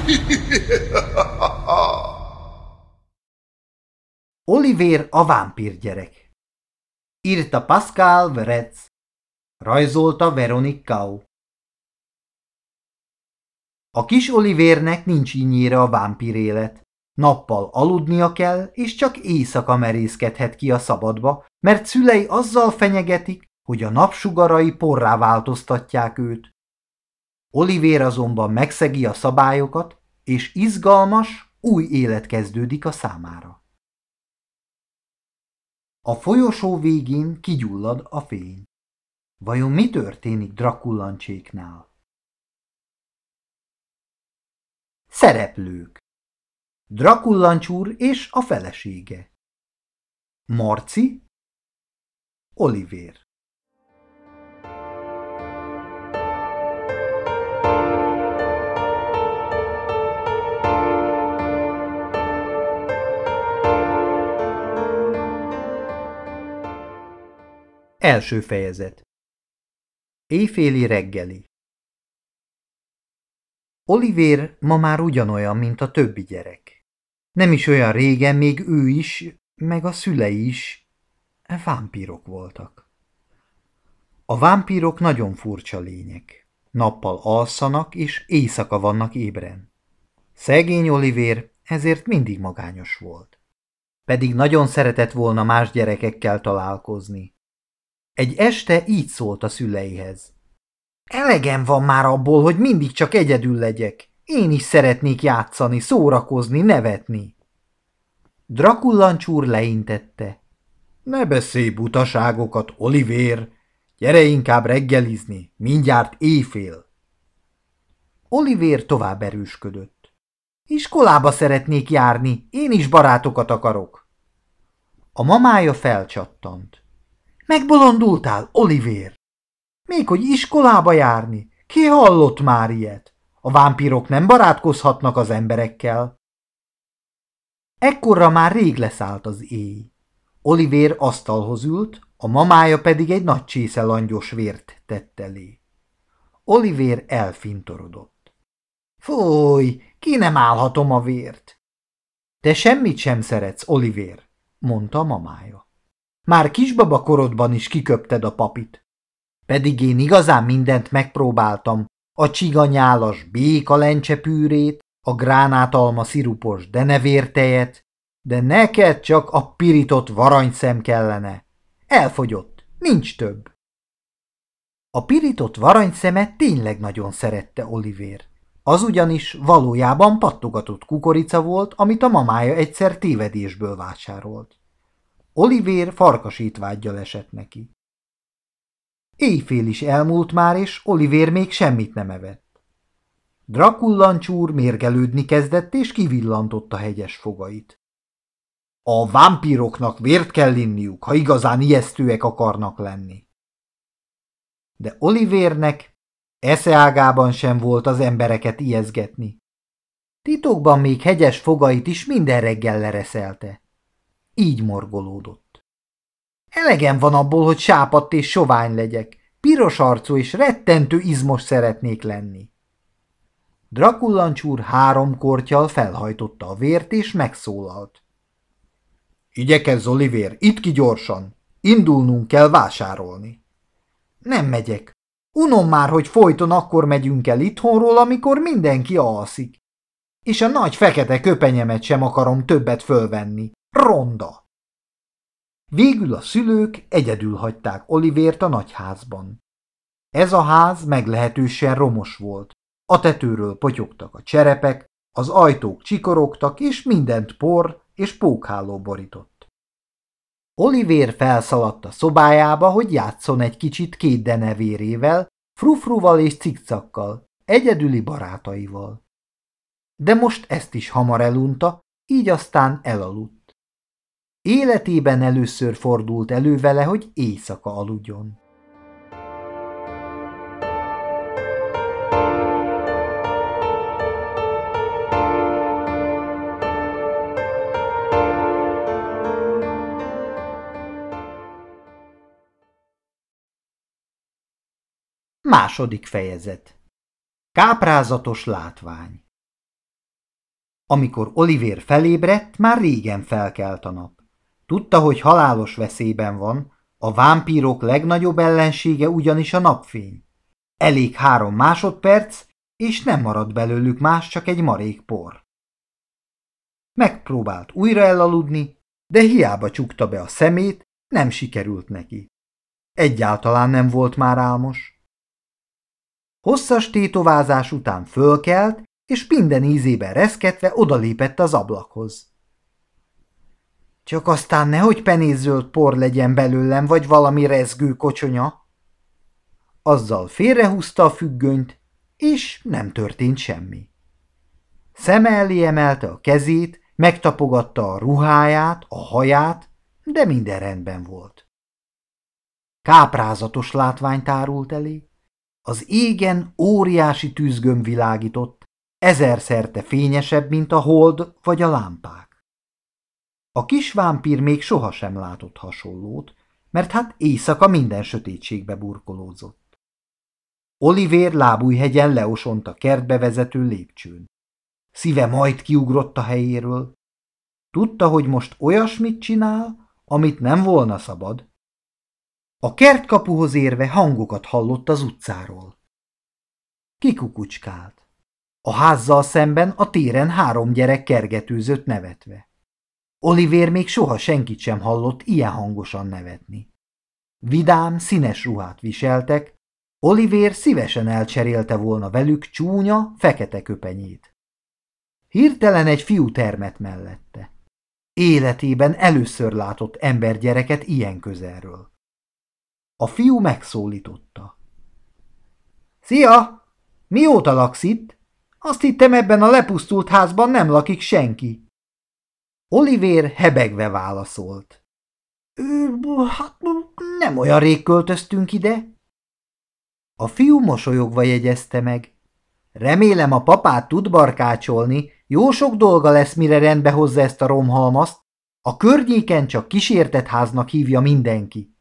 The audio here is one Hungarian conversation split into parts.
Oliver a vámpírgyerek Írta Pascal Verez Rajzolta Veronique Kau A kis Olivernek nincs ínyére a vámpír élet. Nappal aludnia kell, és csak éjszaka merészkedhet ki a szabadba, mert szülei azzal fenyegetik, hogy a napsugarai porrá változtatják őt. Oliver azonban megszegi a szabályokat, és izgalmas, új élet kezdődik a számára. A folyosó végén kigyullad a fény. Vajon mi történik Drakullancséknál? Szereplők Drakullancsúr és a felesége Marci Oliver Első fejezet Éjféli reggeli Oliver ma már ugyanolyan, mint a többi gyerek. Nem is olyan régen még ő is, meg a szülei is vámpírok voltak. A vámpírok nagyon furcsa lények. Nappal alszanak, és éjszaka vannak ébren. Szegény Oliver ezért mindig magányos volt. Pedig nagyon szeretett volna más gyerekekkel találkozni. Egy este így szólt a szüleihez. Elegem van már abból, hogy mindig csak egyedül legyek. Én is szeretnék játszani, szórakozni, nevetni. Drakullancsúr leintette. Ne beszélj butaságokat, Oliver! Gyere inkább reggelizni, mindjárt éjfél. Oliver tovább erősködött. Iskolába szeretnék járni, én is barátokat akarok. A mamája felcsattant. Megbolondultál, Oliver? Még hogy iskolába járni? Ki hallott már ilyet? A vámpírok nem barátkozhatnak az emberekkel. Ekkorra már rég leszállt az éj. Oliver asztalhoz ült, a mamája pedig egy nagy csésze langyos vért tett elé. Oliver elfintorodott. Fúj, ki nem állhatom a vért? Te semmit sem szeretsz, Oliver, mondta a mamája. Már kisbaba korodban is kiköpted a papit. Pedig én igazán mindent megpróbáltam, a csiganyálas béka lencsepűrét, a gránátalma szirupos denevértejet, de neked csak a pirított varanyszem kellene. Elfogyott, nincs több. A pirított varanyszemet tényleg nagyon szerette Oliver. Az ugyanis valójában pattogatott kukorica volt, amit a mamája egyszer tévedésből vásárolt. Oliver farkasítvágyjal esett neki. Éjfél is elmúlt már, és Oliver még semmit nem evett. Drakullancsúr mérgelődni kezdett, és kivillantotta hegyes fogait. A vámpíroknak vért kell inniuk, ha igazán ijesztőek akarnak lenni. De Olivernek eszeágában sem volt az embereket ijeszgetni. Titokban még hegyes fogait is minden reggel lereszelte. Így morgolódott. Elegem van abból, hogy sápadt és sovány legyek. Piros arcú és rettentő izmos szeretnék lenni. Drakullancsúr három kortyal felhajtotta a vért és megszólalt. Igyekezz, Oliver, itt ki gyorsan. Indulnunk kell vásárolni. Nem megyek. Unom már, hogy folyton akkor megyünk el itthonról, amikor mindenki alszik. És a nagy fekete köpenyemet sem akarom többet fölvenni. Ronda! Végül a szülők egyedül hagyták Olivért a nagyházban. Ez a ház meglehetősen romos volt. A tetőről potyogtak a cserepek, az ajtók csikorogtak, és mindent por és pókháló borított. Olivér felszaladt a szobájába, hogy játszon egy kicsit két denevérével, frufruval és cikcakkal, egyedüli barátaival. De most ezt is hamar elunta, így aztán elaludt. Életében először fordult elő vele, hogy éjszaka aludjon. Második fejezet Káprázatos látvány Amikor Oliver felébredt, már régen felkelt a nap. Tudta, hogy halálos veszélyben van, a vámpírok legnagyobb ellensége ugyanis a napfény. Elég három másodperc, és nem marad belőlük más, csak egy marék por. Megpróbált újra elaludni, de hiába csukta be a szemét, nem sikerült neki. Egyáltalán nem volt már álmos. Hosszas tétovázás után fölkelt, és minden ízében reszketve odalépett az ablakhoz. Csak aztán nehogy penészöld por legyen belőlem, vagy valami rezgő kocsonya. Azzal félrehúzta a függönyt, és nem történt semmi. Szeme elé emelte a kezét, megtapogatta a ruháját, a haját, de minden rendben volt. Káprázatos látvány tárult elé. Az égen óriási tűzgömb világított, ezerszerte fényesebb, mint a hold vagy a lámpák. A kis vámpír még sohasem látott hasonlót, mert hát éjszaka minden sötétségbe burkolózott. Olivér lábújhegyen leosont a kertbe vezető lépcsőn. Szíve majd kiugrott a helyéről. Tudta, hogy most olyasmit csinál, amit nem volna szabad. A kertkapuhoz érve hangokat hallott az utcáról. Kikukucskált. A házzal szemben a téren három gyerek kergetőzött nevetve. Olivér még soha senkit sem hallott ilyen hangosan nevetni. Vidám, színes ruhát viseltek, Olivér szívesen elcserélte volna velük csúnya, fekete köpenyét. Hirtelen egy fiú termet mellette. Életében először látott embergyereket ilyen közelről. A fiú megszólította. – Szia! Mióta laksz itt? Azt hittem ebben a lepusztult házban nem lakik senki. Olivér hebegve válaszolt. – Hát nem olyan rég költöztünk ide. A fiú mosolyogva jegyezte meg. Remélem a papát tud barkácsolni, jó sok dolga lesz, mire rendbe hozza ezt a romhalmazt. A környéken csak kísértett háznak hívja mindenki.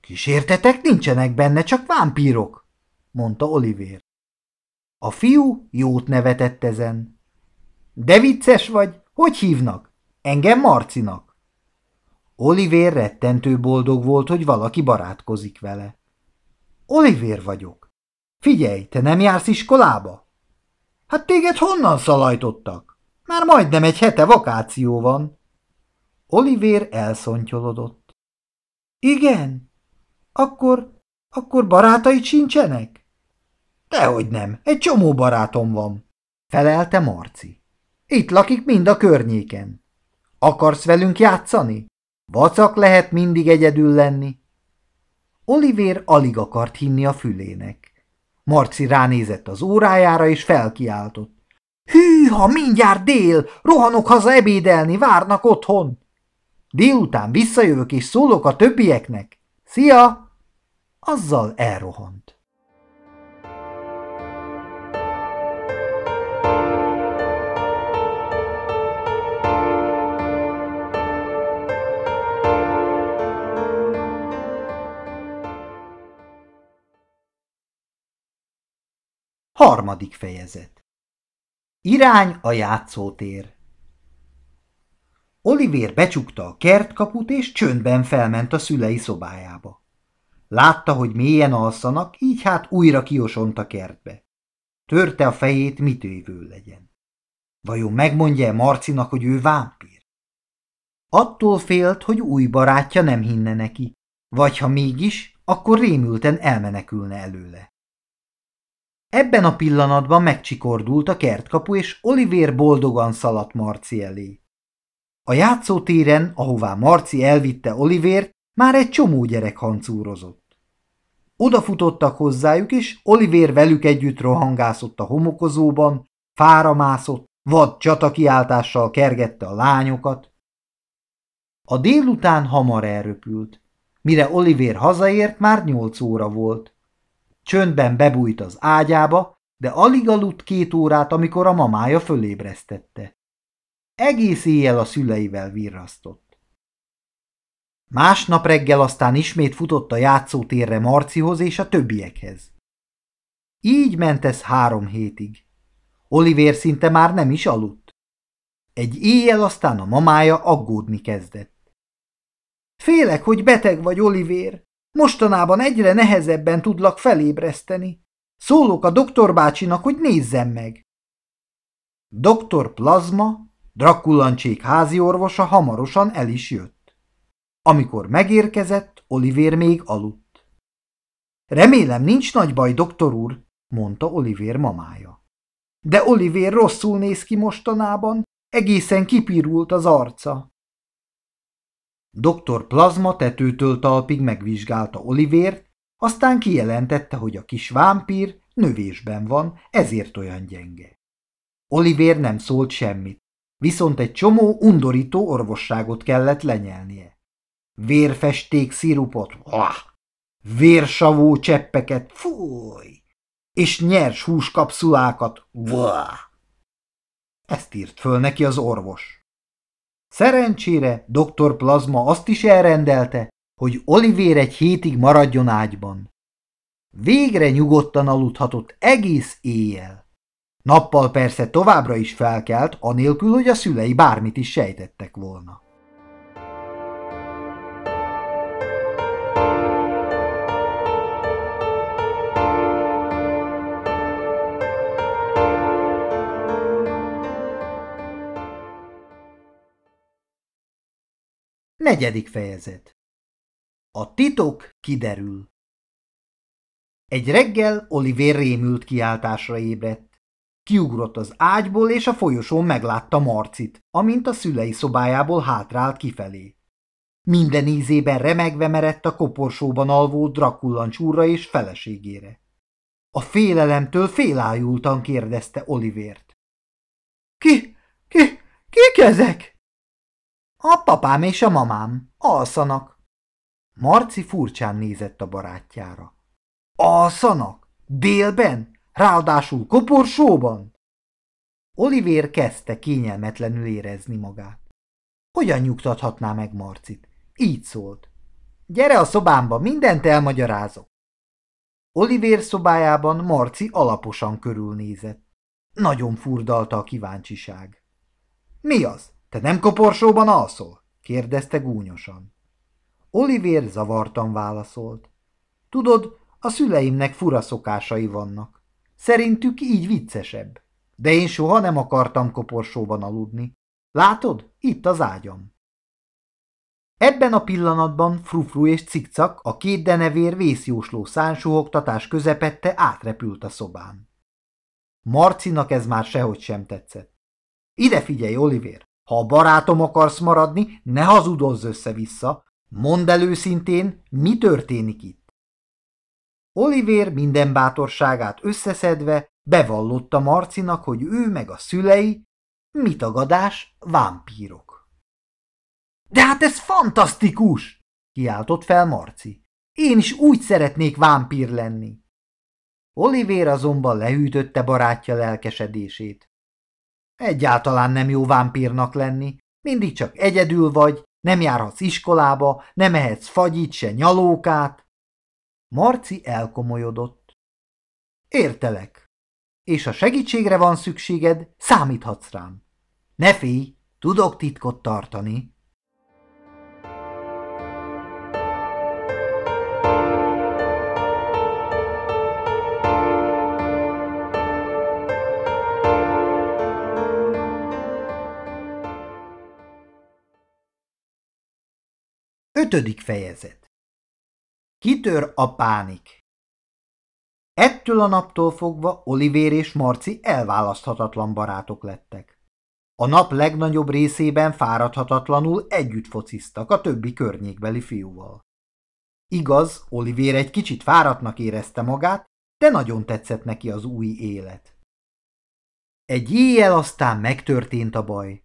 Kísértetek nincsenek benne, csak vámpírok, mondta Olivér. A fiú jót nevetett ezen. De vicces vagy, hogy hívnak? Engem Marcinak. Olivér rettentő boldog volt, hogy valaki barátkozik vele. Olivér vagyok. Figyelj, te nem jársz iskolába? Hát téged honnan szalajtottak? Már majdnem egy hete vakáció van. Olivér elszontyolodott. Igen? Akkor, akkor barátaid sincsenek? Dehogy nem, egy csomó barátom van, felelte Marci. Itt lakik mind a környéken. Akarsz velünk játszani? Vacak lehet mindig egyedül lenni. Olivér alig akart hinni a fülének. Marci ránézett az órájára, és felkiáltott. Hűha, mindjárt dél! Rohanok haza ebédelni, várnak otthon! Délután visszajövök, és szólok a többieknek. Szia! Azzal elrohant. Harmadik fejezet Irány a játszótér Olivér becsukta a kertkaput, és csöndben felment a szülei szobájába. Látta, hogy mélyen alszanak, így hát újra kiosont a kertbe. Törte a fejét, mit évő legyen. Vajon megmondja-e Marcinak, hogy ő vámpír? Attól félt, hogy új barátja nem hinne neki, vagy ha mégis, akkor rémülten elmenekülne előle. Ebben a pillanatban megcsikordult a kertkapu, és Olivér boldogan szaladt Marci elé. A játszótéren, ahová Marci elvitte Olivért, már egy csomó gyerek hancúrozott. Odafutottak hozzájuk, és Olivér velük együtt rohangászott a homokozóban, fára mászott, vad csatakiáltással kergette a lányokat. A délután hamar elröpült. Mire Olivér hazaért, már nyolc óra volt. Csöndben bebújt az ágyába, de alig aludt két órát, amikor a mamája fölébresztette. Egész éjjel a szüleivel virrasztott. Másnap reggel aztán ismét futott a játszótérre Marcihoz és a többiekhez. Így ment ez három hétig. Oliver szinte már nem is aludt. Egy éjjel aztán a mamája aggódni kezdett. Félek, hogy beteg vagy, Oliver. Mostanában egyre nehezebben tudlak felébreszteni. Szólok a doktor bácsinak, hogy nézzem meg. Doktor Plazma, Drakulancsék házi orvosa hamarosan el is jött. Amikor megérkezett, Oliver még aludt. Remélem nincs nagy baj, doktor úr, mondta Oliver mamája. De Oliver rosszul néz ki mostanában, egészen kipirult az arca. Doktor Plazma tetőtől talpig megvizsgálta Olivért, aztán kijelentette, hogy a kis vámpír növésben van, ezért olyan gyenge. Oliver nem szólt semmit, viszont egy csomó undorító orvosságot kellett lenyelnie. Vérfesték szirupot, vah! vérsavó cseppeket, fúj! és nyers húskapszulákat, vah! Ezt írt föl neki az orvos. Szerencsére dr. Plazma azt is elrendelte, hogy Olivér egy hétig maradjon ágyban. Végre nyugodtan aludhatott egész éjjel. Nappal persze továbbra is felkelt, anélkül, hogy a szülei bármit is sejtettek volna. Negyedik fejezet A titok kiderül Egy reggel Oliver rémült kiáltásra ébredt. Kiugrott az ágyból, és a folyosón meglátta Marcit, amint a szülei szobájából hátrált kifelé. Minden ízében remegve merett a koporsóban alvó Drakullancs úrra és feleségére. A félelemtől félájultan kérdezte Olivért. Ki, ki, kik ezek? A papám és a mamám. Alszanak. Marci furcsán nézett a barátjára. Alszanak? Délben? Ráadásul koporsóban? Olivér kezdte kényelmetlenül érezni magát. Hogyan nyugtathatná meg Marcit? Így szólt. Gyere a szobámba, mindent elmagyarázok. Olivér szobájában Marci alaposan körülnézett. Nagyon furdalta a kíváncsiság. Mi az? Te nem koporsóban alszol? kérdezte gúnyosan. Oliver zavartan válaszolt. Tudod, a szüleimnek fura szokásai vannak. Szerintük így viccesebb. De én soha nem akartam koporsóban aludni. Látod? Itt az ágyam. Ebben a pillanatban Frufru és Cikcak, a két denevér vészjósló szánsuhogtatás közepette átrepült a szobán. Marcinak ez már sehogy sem tetszett. Ide figyelj, Oliver! Ha a barátom akarsz maradni, ne hazudozz össze-vissza. Mondd el mi történik itt. Oliver minden bátorságát összeszedve bevallotta Marcinak, hogy ő meg a szülei, mit tagadás, vámpírok. De hát ez fantasztikus! kiáltott fel Marci. Én is úgy szeretnék vámpír lenni. Oliver azonban lehűtötte barátja lelkesedését. Egyáltalán nem jó vámpírnak lenni, mindig csak egyedül vagy, nem járhatsz iskolába, nem ehetsz fagyit se nyalókát. Marci elkomolyodott. Értelek, és ha segítségre van szükséged, számíthatsz rám. Ne félj, tudok titkot tartani. Ötödik fejezet Kitör a pánik Ettől a naptól fogva Olivér és Marci elválaszthatatlan barátok lettek. A nap legnagyobb részében fáradhatatlanul együtt fociztak a többi környékbeli fiúval. Igaz, Olivér egy kicsit fáradtnak érezte magát, de nagyon tetszett neki az új élet. Egy éjjel aztán megtörtént a baj.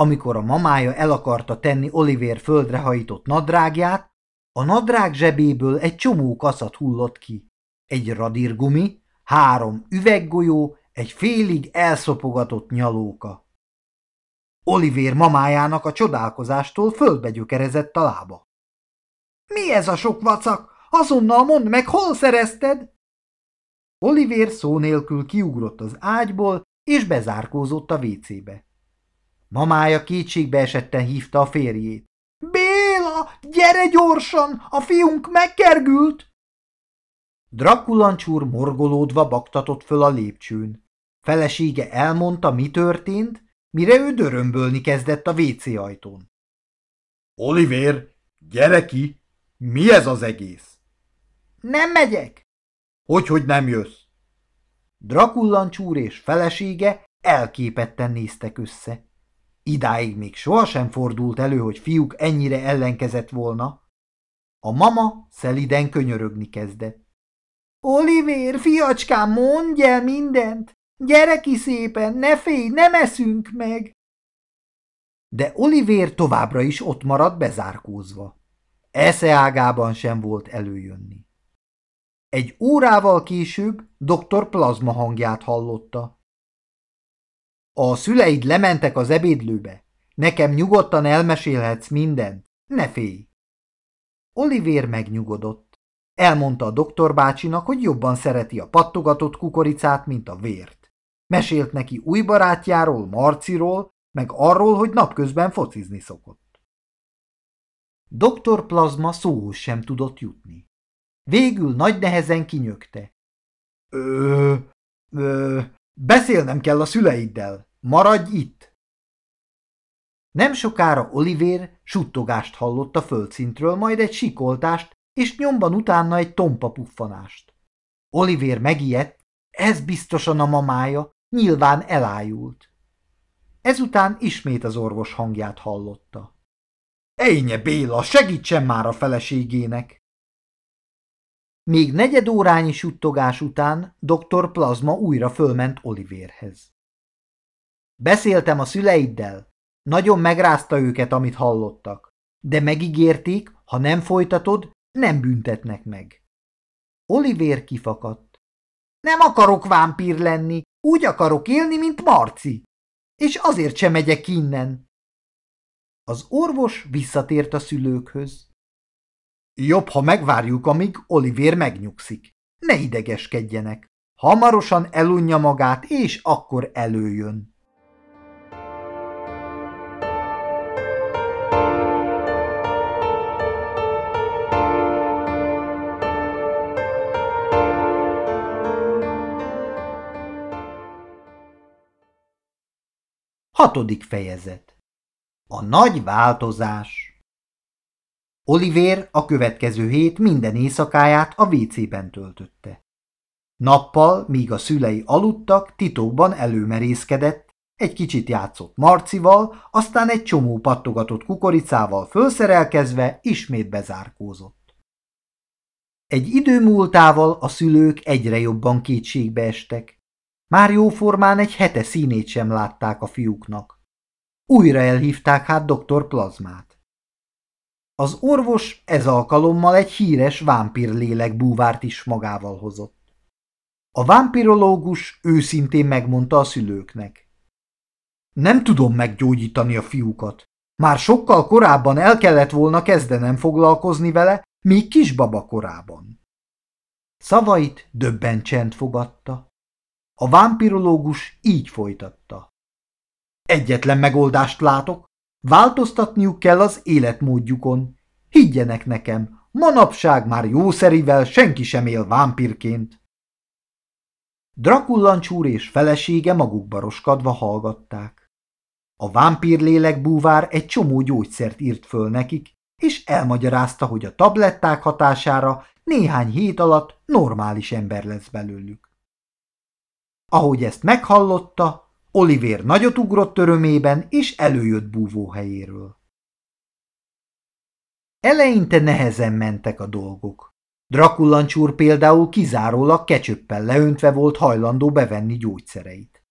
Amikor a mamája el akarta tenni Oliver földre hajított nadrágját, a nadrág zsebéből egy csomó kaszat hullott ki. Egy radírgumi, három üveggolyó, egy félig elszopogatott nyalóka. Oliver mamájának a csodálkozástól földbe gyökerezett a lába. – Mi ez a sok vacak? Azonnal mondd meg, hol szerezted? Oliver szó nélkül kiugrott az ágyból, és bezárkózott a vécébe. Mamája kétségbe esetten hívta a férjét. – Béla, gyere gyorsan, a fiunk megkergült! Drakulancsúr morgolódva baktatott föl a lépcsőn. Felesége elmondta, mi történt, mire ő dörömbölni kezdett a WC ajtón. – Oliver, gyere ki! Mi ez az egész? – Nem megyek! Hogy, hogy nem jössz? Drakullancsúr és felesége elképetten néztek össze. Idáig még sohasem fordult elő, hogy fiúk ennyire ellenkezett volna. A mama szeliden könyörögni kezdett. Oliver, fiacskám, mondj el mindent! Gyere ki szépen, ne félj, nem eszünk meg! De Oliver továbbra is ott maradt bezárkózva. Esze ágában sem volt előjönni. Egy órával később dr. Plazma hangját hallotta. A szüleid lementek az ebédlőbe. Nekem nyugodtan elmesélhetsz mindent. Ne félj! Oliver megnyugodott. Elmondta a doktor bácsinak, hogy jobban szereti a pattogatott kukoricát, mint a vért. Mesélt neki új barátjáról, Marciról, meg arról, hogy napközben focizni szokott. Doktor Plazma szóhoz sem tudott jutni. Végül nagy nehezen kinyögte. Ö, ö, beszélnem kell a szüleiddel. Maradj itt! Nem sokára Oliver suttogást hallott a földszintről, majd egy sikoltást, és nyomban utána egy tompa puffanást. Oliver megijedt, ez biztosan a mamája, nyilván elájult. Ezután ismét az orvos hangját hallotta. Ejnye Béla, segítsen már a feleségének! Még negyed órányi suttogás után dr. Plazma újra fölment Oliverhez. Beszéltem a szüleiddel. Nagyon megrázta őket, amit hallottak. De megígérték, ha nem folytatod, nem büntetnek meg. Oliver kifakadt. Nem akarok vámpír lenni, úgy akarok élni, mint Marci. És azért sem megyek innen. Az orvos visszatért a szülőkhöz. Jobb, ha megvárjuk, amíg Oliver megnyugszik. Ne idegeskedjenek. Hamarosan elunja magát, és akkor előjön. Hatodik fejezet A nagy változás Oliver a következő hét minden éjszakáját a WC-ben töltötte. Nappal, míg a szülei aludtak, titokban előmerészkedett, egy kicsit játszott Marcival, aztán egy csomó pattogatott kukoricával fölszerelkezve ismét bezárkózott. Egy idő múltával a szülők egyre jobban kétségbe estek. Már jóformán egy hete színét sem látták a fiúknak. Újra elhívták hát doktor Plazmát. Az orvos ez alkalommal egy híres vámpírlélek búvárt is magával hozott. A vámpirológus őszintén megmondta a szülőknek. Nem tudom meggyógyítani a fiúkat. Már sokkal korábban el kellett volna kezdenem foglalkozni vele, még kisbaba korában. Szavait döbben csend fogadta. A vámpirológus így folytatta. Egyetlen megoldást látok, változtatniuk kell az életmódjukon. Higgyenek nekem, manapság már jószerivel senki sem él vámpirként. Drakullancsúr és felesége magukba roskadva hallgatták. A vámpírlélek búvár egy csomó gyógyszert írt föl nekik, és elmagyarázta, hogy a tabletták hatására néhány hét alatt normális ember lesz belőlük. Ahogy ezt meghallotta, Oliver nagyot ugrott örömében, és előjött búvóhelyéről. Eleinte nehezen mentek a dolgok. Drakullancsúr például kizárólag kecsöppel leöntve volt hajlandó bevenni gyógyszereit.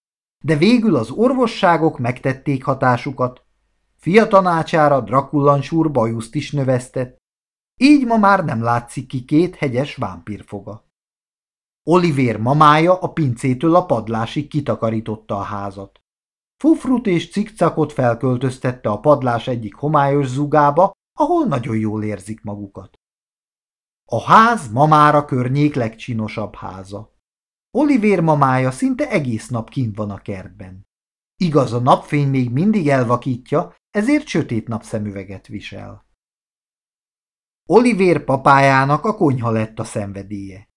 De végül az orvosságok megtették hatásukat, fia tanácsára Drakullancsúr bajuszt is növesztett, így ma már nem látszik ki két hegyes vámpírfoga. Oliver mamája a pincétől a padlásig kitakarította a házat. Fufrut és cikcakot felköltöztette a padlás egyik homályos zugába, ahol nagyon jól érzik magukat. A ház ma már a környék legcsinosabb háza. Olivér mamája szinte egész nap kint van a kertben. Igaz, a napfény még mindig elvakítja, ezért sötét napszemüveget visel. Olivér papájának a konyha lett a szenvedélye.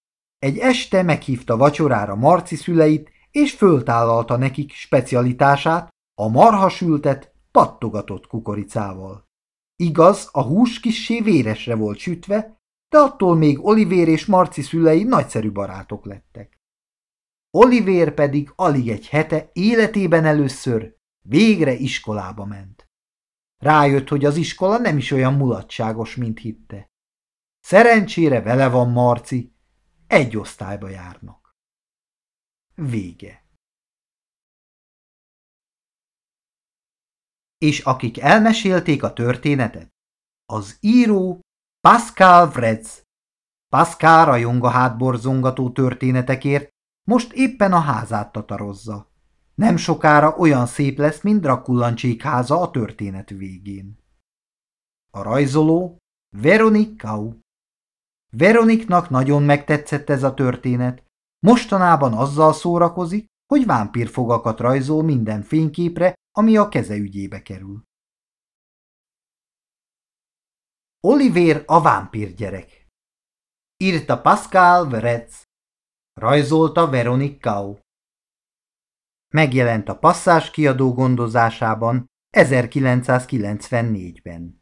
Egy este meghívta vacsorára Marci szüleit, és föltállalta nekik specialitását, a marhasültet pattogatott kukoricával. Igaz, a hús kissé véresre volt sütve, de attól még Olivér és Marci szülei nagyszerű barátok lettek. Olivér pedig alig egy hete életében először végre iskolába ment. Rájött, hogy az iskola nem is olyan mulatságos, mint hitte. Szerencsére vele van Marci, egy osztályba járnak. Vége. És akik elmesélték a történetet, az író Pascal Vrez. Pascal rajong a hátborzongató történetekért, most éppen a házát tatarozza. Nem sokára olyan szép lesz, mint Drakullancsék háza a történet végén. A rajzoló Veronique Kau. Veroniknak nagyon megtetszett ez a történet. Mostanában azzal szórakozik, hogy vámpírfogakat rajzol minden fényképre, ami a keze ügyébe kerül. Oliver a vámpír gyerek. Írta Pascal Verez. Rajzolta Veronique Kau. Megjelent a passzás kiadó gondozásában 1994-ben.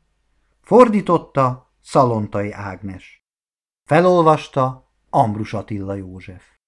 Fordította Szalontai Ágnes. Felolvasta Ambrus Attila József.